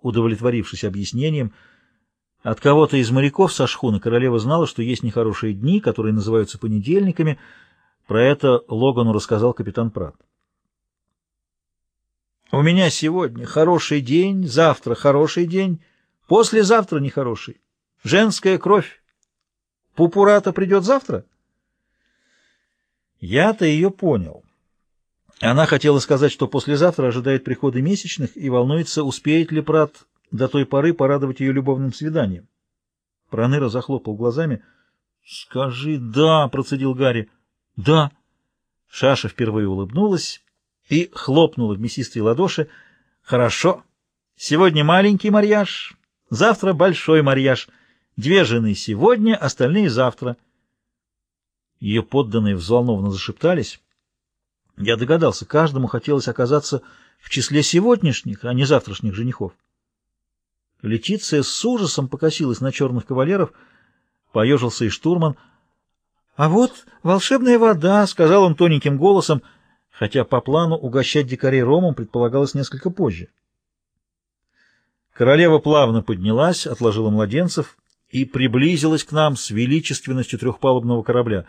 удовлетворившись объяснением. От кого-то из моряков со шхуны королева знала, что есть нехорошие дни, которые называются понедельниками. Про это Логану рассказал капитан Прат. «У меня сегодня хороший день, завтра хороший день, послезавтра нехороший. Женская кровь. Пупурата придет завтра?» Я-то ее понял. Она хотела сказать, что послезавтра ожидает прихода месячных и волнуется, успеет ли Прат до той поры порадовать ее любовным свиданием. Проныра захлопал глазами. — Скажи «да», — процедил Гарри. — Да. Шаша впервые улыбнулась и хлопнула в мясистые ладоши. — Хорошо. Сегодня маленький марьяж, завтра большой марьяж. Две жены сегодня, остальные завтра. Ее подданные взволнованно зашептались. Я догадался, каждому хотелось оказаться в числе сегодняшних, а не завтрашних женихов. Летиция с ужасом покосилась на черных кавалеров, поежился и штурман. — А вот волшебная вода, — сказал он тоненьким голосом, хотя по плану угощать дикарей ромом предполагалось несколько позже. Королева плавно поднялась, отложила младенцев и приблизилась к нам с величественностью трехпалубного корабля.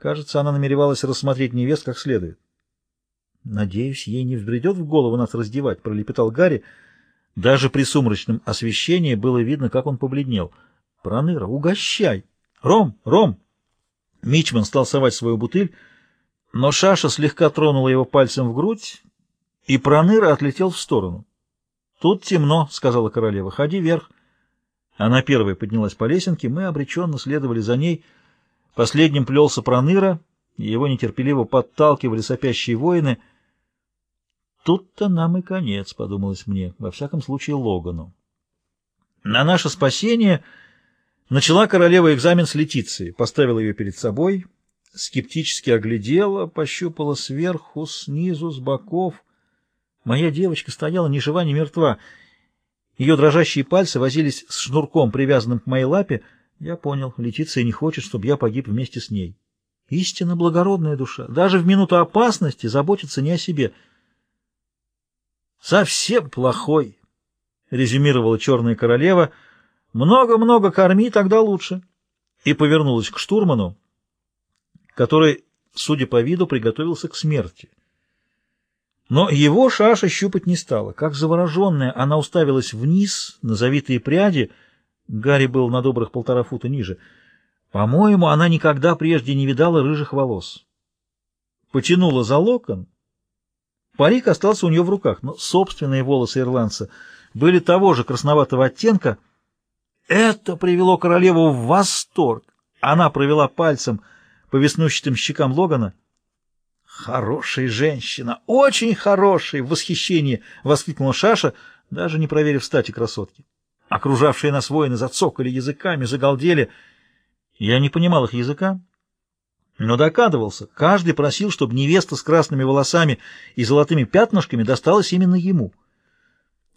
Кажется, она намеревалась рассмотреть невест как следует. «Надеюсь, ей не взбредет в голову нас раздевать», — пролепетал Гарри. Даже при сумрачном освещении было видно, как он побледнел. «Проныра, угощай! Ром, Ром!» Мичман стал совать свою бутыль, но Шаша слегка тронула его пальцем в грудь, и Проныра отлетел в сторону. «Тут темно», — сказала королева, — «ходи вверх». Она первой поднялась по лесенке, мы обреченно следовали за ней. Последним плелся Проныра, его нетерпеливо подталкивали сопящие воины — Тут-то нам и конец, подумалось мне, во всяком случае Логану. На наше спасение начала королева экзамен с Летиции, поставила ее перед собой, скептически оглядела, пощупала сверху, снизу, с боков. Моя девочка стояла ни жива, ни мертва. Ее дрожащие пальцы возились с шнурком, привязанным к моей лапе. Я понял, Летиция не хочет, чтобы я погиб вместе с ней. Истинно благородная душа, даже в минуту опасности заботится не о себе — «Совсем плохой», — резюмировала черная королева. «Много-много корми, тогда лучше». И повернулась к штурману, который, судя по виду, приготовился к смерти. Но его шаша щупать не стала. Как завороженная, она уставилась вниз, на завитые пряди. Гарри был на добрых полтора фута ниже. По-моему, она никогда прежде не видала рыжих волос. Потянула за локон Парик остался у нее в руках, но собственные волосы ирландца были того же красноватого оттенка. Это привело королеву в восторг. Она провела пальцем по веснущатым щекам Логана. «Хорошая женщина! Очень хорошая!» — в восхищении воскликнула Шаша, даже не проверив стати красотки. Окружавшие нас воины зацокали языками, загалдели. Я не понимал их языка, но докадывался, каждый просил, чтобы невеста с красными волосами и золотыми пятнышками досталась именно ему.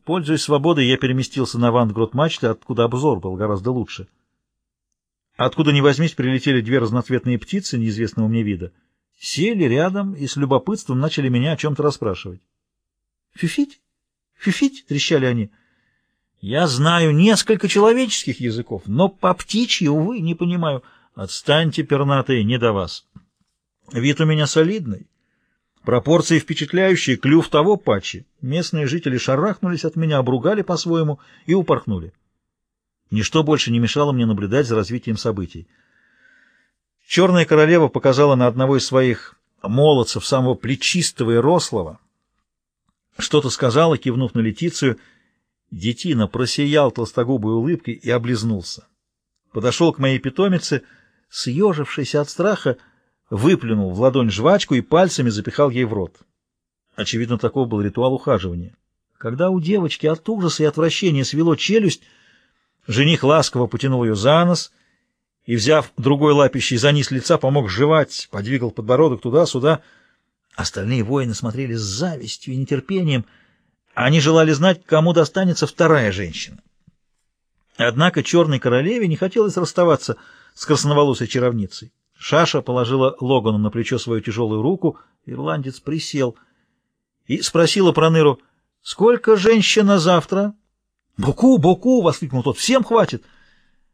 Пользуясь свободой, я переместился на вантгрот мачты, откуда обзор был гораздо лучше. Откуда ни возьмись, прилетели две разноцветные птицы неизвестного мне вида. Сели рядом и с любопытством начали меня о чем-то расспрашивать. «Фифить? Фифить?» — трещали они. «Я знаю несколько человеческих языков, но по птичьи, увы, не понимаю». Отстаньте, пернатые, не до вас. Вид у меня солидный. Пропорции впечатляющие, клюв того пачи. Местные жители шарахнулись от меня, обругали по-своему и упорхнули. Ничто больше не мешало мне наблюдать за развитием событий. Черная королева показала на одного из своих молодцев, самого плечистого и рослого. Что-то сказала, кивнув на Летицию. Детина просиял толстогубой улыбкой и облизнулся. Подошел к моей питомице — съежившийся от страха, выплюнул в ладонь жвачку и пальцами запихал ей в рот. Очевидно, таков был ритуал ухаживания. Когда у девочки от ужаса и отвращения свело челюсть, жених ласково потянул ее за нос и, взяв другой лапищей за низ лица, помог жевать, подвигал подбородок туда-сюда. Остальные воины смотрели с завистью и нетерпением. Они желали знать, кому достанется вторая женщина. Однако черной королеве не хотелось расставаться с красноволосой чаровницей. Шаша положила Логану на плечо свою тяжелую руку, ирландец присел и спросила Проныру, «Сколько женщина завтра?» «Боку, боку!» — воскликнул тот. «Всем хватит!»